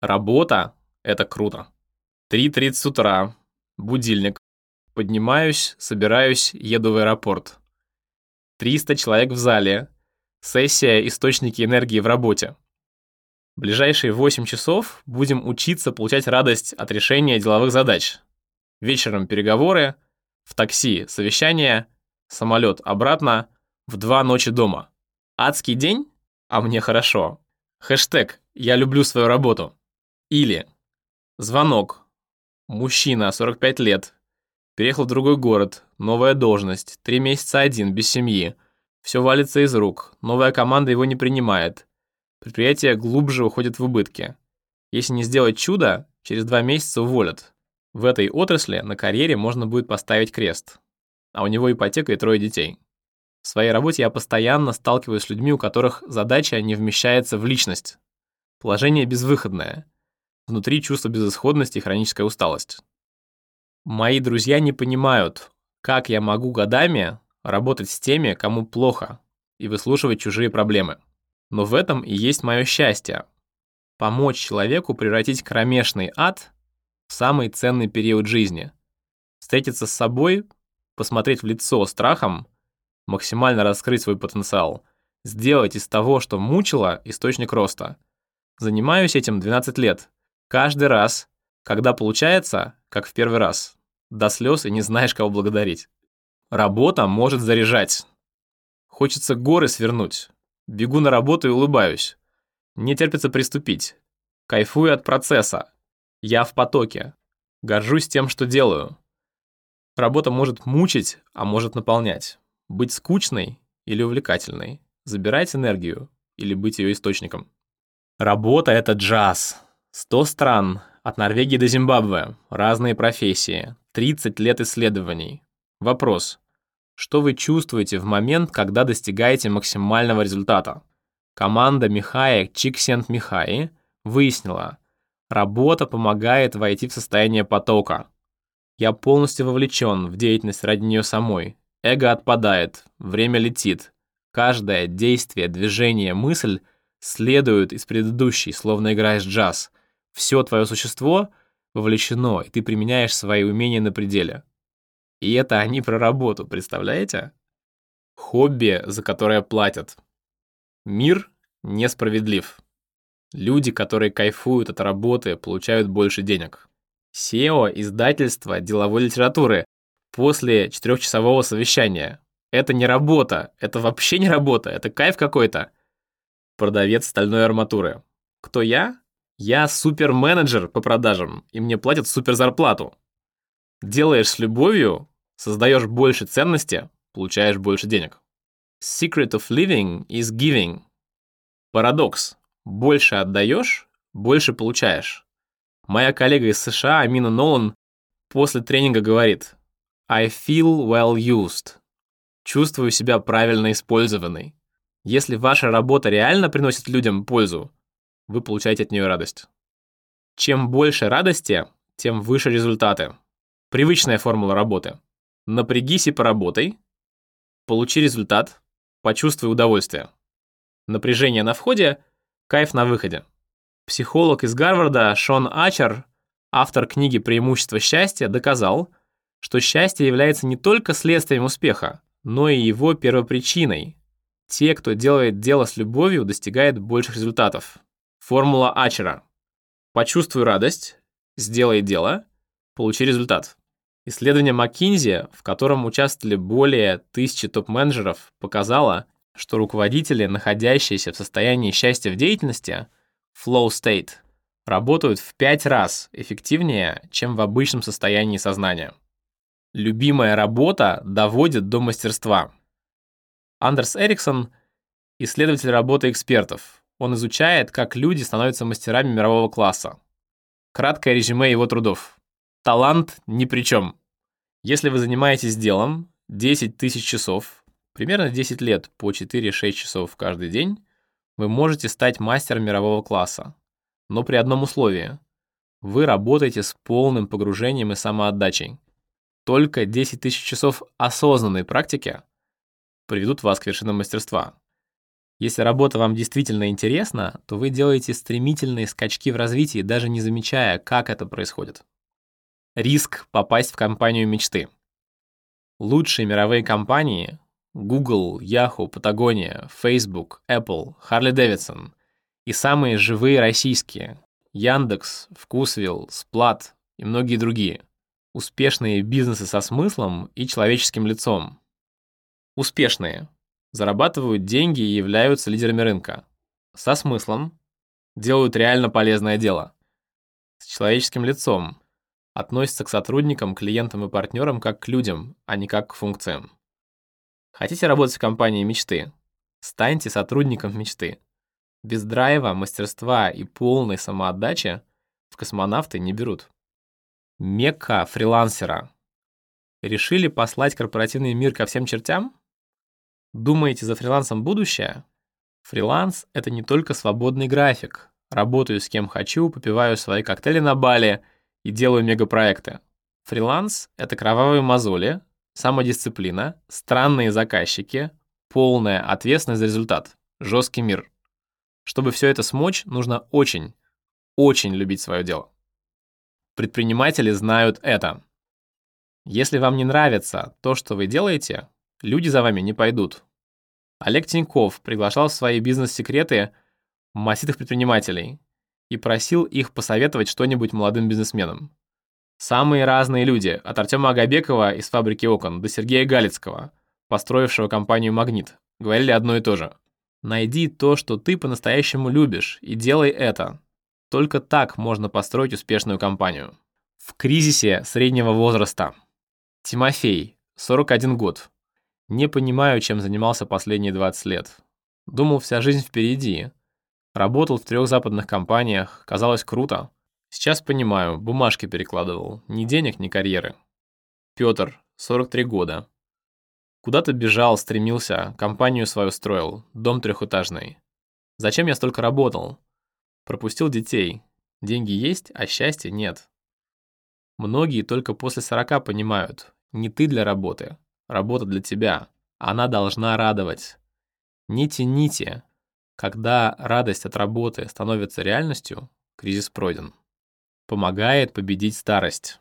Работа – это круто. 3.30 утра, будильник. Поднимаюсь, собираюсь, еду в аэропорт. 300 человек в зале. Сессия «Источники энергии в работе». Ближайшие 8 часов будем учиться получать радость от решения деловых задач. Вечером переговоры, в такси совещание, самолет обратно, в два ночи дома. Адский день? А мне хорошо. Хэштег «Я люблю свою работу». Или звонок. Мужчина, 45 лет. Переехал в другой город, новая должность, три месяца один, без семьи. Все валится из рук, новая команда его не принимает. Предприятие глубже уходит в убытки. Если не сделать чудо, через два месяца уволят. В этой отрасли на карьере можно будет поставить крест. А у него ипотека и трое детей. В своей работе я постоянно сталкиваюсь с людьми, у которых задача не вмещается в личность. Положение безвыходное. Внутри чувство безысходности и хроническая усталость. Мои друзья не понимают, как я могу годами работать с теми, кому плохо, и выслушивать чужие проблемы. Но в этом и есть мое счастье. Помочь человеку превратить кромешный ад в самый ценный период жизни. Встретиться с собой, посмотреть в лицо страхом, максимально раскрыть свой потенциал, сделать из того, что мучило, источник роста. Занимаюсь этим 12 лет. Каждый раз, когда получается, как в первый раз, до слез и не знаешь, кого благодарить. Работа может заряжать. Хочется горы свернуть. Бегу на работу и улыбаюсь. Не терпится приступить. Кайфую от процесса. Я в потоке. Горжусь тем, что делаю. Работа может мучить, а может наполнять. Быть скучной или увлекательной. Забирать энергию или быть ее источником. Работа — это джаз. Сто стран, от Норвегии до Зимбабве, разные профессии, 30 лет исследований. Вопрос. Что вы чувствуете в момент, когда достигаете максимального результата? Команда Михая Чиксент Михаи выяснила, работа помогает войти в состояние потока. Я полностью вовлечен в деятельность ради нее самой. Эго отпадает, время летит. Каждое действие, движение, мысль следует из предыдущей, словно играешь джаз. Все твое существо вовлечено, и ты применяешь свои умения на пределе. И это они про работу, представляете? Хобби, за которое платят. Мир несправедлив. Люди, которые кайфуют от работы, получают больше денег. SEO, издательство деловой литературы после четырехчасового совещания. Это не работа, это вообще не работа, это кайф какой-то. Продавец стальной арматуры. Кто я? Я суперменеджер по продажам, и мне платят супер зарплату. Делаешь с любовью, создаешь больше ценности, получаешь больше денег. Secret of living is giving. Парадокс. Больше отдаешь, больше получаешь. Моя коллега из США, Амина Нолан, после тренинга говорит I feel well used. Чувствую себя правильно использованной. Если ваша работа реально приносит людям пользу, вы получаете от нее радость. Чем больше радости, тем выше результаты. Привычная формула работы. Напрягись и поработай. Получи результат. Почувствуй удовольствие. Напряжение на входе, кайф на выходе. Психолог из Гарварда Шон Ачер, автор книги «Преимущество счастья», доказал, что счастье является не только следствием успеха, но и его первопричиной. Те, кто делает дело с любовью, достигают больших результатов. Формула Ачера. Почувствуй радость, сделай дело, получи результат. Исследование McKinsey, в котором участвовали более тысячи топ-менеджеров, показало, что руководители, находящиеся в состоянии счастья в деятельности, flow state, работают в пять раз эффективнее, чем в обычном состоянии сознания. Любимая работа доводит до мастерства. Андерс Эриксон – исследователь работы экспертов. Он изучает, как люди становятся мастерами мирового класса. Краткое резюме его трудов. Талант ни при чем. Если вы занимаетесь делом 10 тысяч часов, примерно 10 лет по 4-6 часов каждый день, вы можете стать мастером мирового класса. Но при одном условии. Вы работаете с полным погружением и самоотдачей. Только 10 тысяч часов осознанной практики приведут вас к вершинам мастерства. Если работа вам действительно интересна, то вы делаете стремительные скачки в развитии, даже не замечая, как это происходит. Риск попасть в компанию мечты. Лучшие мировые компании Google, Yahoo, Patagonia, Facebook, Apple, Harley-Davidson и самые живые российские Яндекс, Вкусвилл, Сплат и многие другие. Успешные бизнесы со смыслом и человеческим лицом. Успешные. Зарабатывают деньги и являются лидерами рынка. Со смыслом. Делают реально полезное дело. С человеческим лицом. Относятся к сотрудникам, клиентам и партнерам как к людям, а не как к функциям. Хотите работать в компании мечты? Станьте сотрудником мечты. Без драйва, мастерства и полной самоотдачи в космонавты не берут. Мекка фрилансера. Решили послать корпоративный мир ко всем чертям? Думаете, за фрилансом будущее? Фриланс — это не только свободный график. Работаю с кем хочу, попиваю свои коктейли на Бали и делаю мегапроекты. Фриланс — это кровавые мозоли, самодисциплина, странные заказчики, полная ответственность за результат, жесткий мир. Чтобы все это смочь, нужно очень, очень любить свое дело. Предприниматели знают это. Если вам не нравится то, что вы делаете, люди за вами не пойдут. Олег Тиньков приглашал в свои бизнес-секреты массивных предпринимателей и просил их посоветовать что-нибудь молодым бизнесменам. Самые разные люди, от Артема Агабекова из «Фабрики окон» до Сергея Галицкого, построившего компанию «Магнит», говорили одно и то же. Найди то, что ты по-настоящему любишь, и делай это. Только так можно построить успешную компанию. В кризисе среднего возраста. Тимофей, 41 год. Не понимаю, чем занимался последние 20 лет. Думал, вся жизнь впереди. Работал в трех западных компаниях, казалось круто. Сейчас понимаю, бумажки перекладывал, ни денег, ни карьеры. Пётр, 43 года. Куда-то бежал, стремился, компанию свою строил, дом трехэтажный. Зачем я столько работал? Пропустил детей. Деньги есть, а счастья нет. Многие только после 40 понимают, не ты для работы, работа для тебя. Она должна радовать. Не тяните. Когда радость от работы становится реальностью, кризис пройден. Помогает победить старость.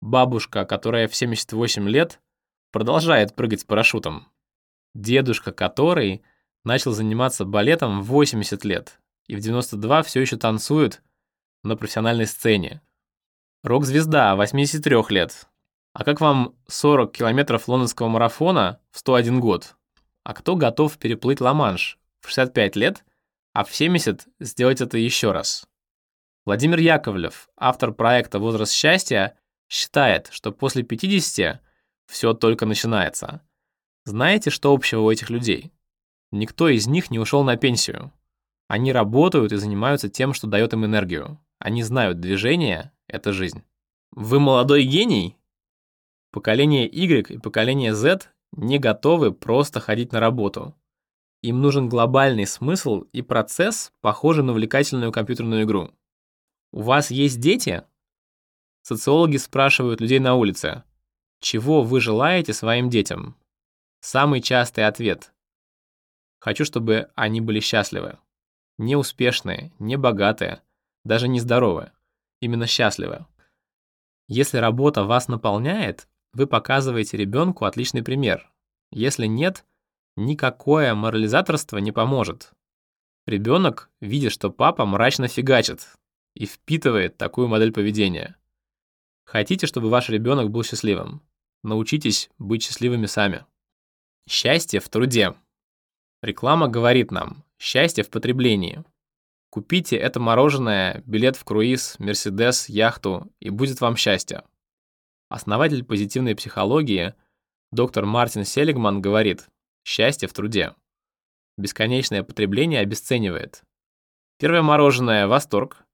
Бабушка, которая в 78 лет, продолжает прыгать с парашютом. Дедушка, который начал заниматься балетом в 80 лет, и в 92 все еще танцует на профессиональной сцене. Рок-звезда 83 лет. А как вам 40 километров лондонского марафона в 101 год? А кто готов переплыть Ла-Манш в 65 лет, а в 70 сделать это еще раз? Владимир Яковлев, автор проекта «Возраст счастья», считает, что после 50 все только начинается. Знаете, что общего у этих людей? Никто из них не ушел на пенсию. Они работают и занимаются тем, что дает им энергию. Они знают, движение — это жизнь. Вы молодой гений? Поколение Y и поколение Z не готовы просто ходить на работу. Им нужен глобальный смысл и процесс, похожий на увлекательную компьютерную игру. У вас есть дети? Социологи спрашивают людей на улице, чего вы желаете своим детям? Самый частый ответ. Хочу, чтобы они были счастливы не успешные, не богатые, даже не здоровые, именно счастливые. Если работа вас наполняет, вы показываете ребенку отличный пример. Если нет, никакое морализаторство не поможет. Ребенок видит, что папа мрачно фигачит и впитывает такую модель поведения. Хотите, чтобы ваш ребенок был счастливым? Научитесь быть счастливыми сами. Счастье в труде. Реклама говорит нам, Счастье в потреблении. Купите это мороженое, билет в круиз, Мерседес, яхту, и будет вам счастье. Основатель позитивной психологии, доктор Мартин Селигман, говорит «счастье в труде». Бесконечное потребление обесценивает. Первое мороженое – восторг,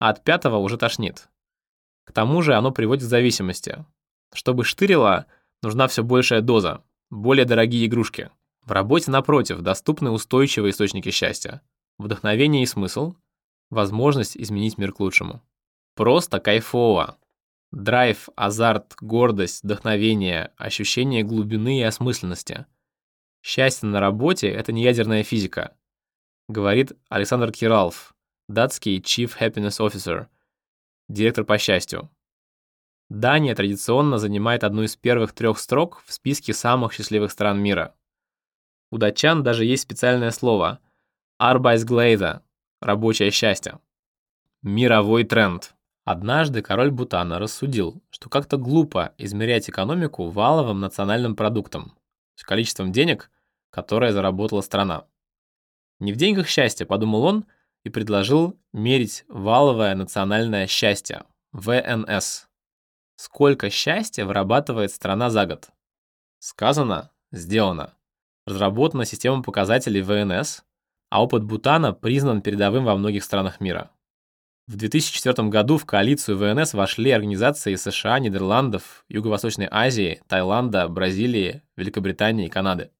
а от пятого уже тошнит. К тому же оно приводит к зависимости. Чтобы штырило, нужна все большая доза, более дорогие игрушки – в работе, напротив, доступны устойчивые источники счастья. Вдохновение и смысл. Возможность изменить мир к лучшему. Просто кайфово. Драйв, азарт, гордость, вдохновение, ощущение глубины и осмысленности. Счастье на работе – это не ядерная физика, говорит Александр Киралф, датский Chief Happiness Officer, директор по счастью. Дания традиционно занимает одну из первых трех строк в списке самых счастливых стран мира. У датчан даже есть специальное слово «Arbeitsgläde» – рабочее счастье. Мировой тренд. Однажды король Бутана рассудил, что как-то глупо измерять экономику валовым национальным продуктом, с количеством денег, которое заработала страна. Не в деньгах счастье, подумал он и предложил мерить валовое национальное счастье, ВНС. Сколько счастья вырабатывает страна за год? Сказано, сделано. Разработана система показателей ВНС, а опыт Бутана признан передовым во многих странах мира. В 2004 году в коалицию ВНС вошли организации США, Нидерландов, Юго-Восточной Азии, Таиланда, Бразилии, Великобритании и Канады.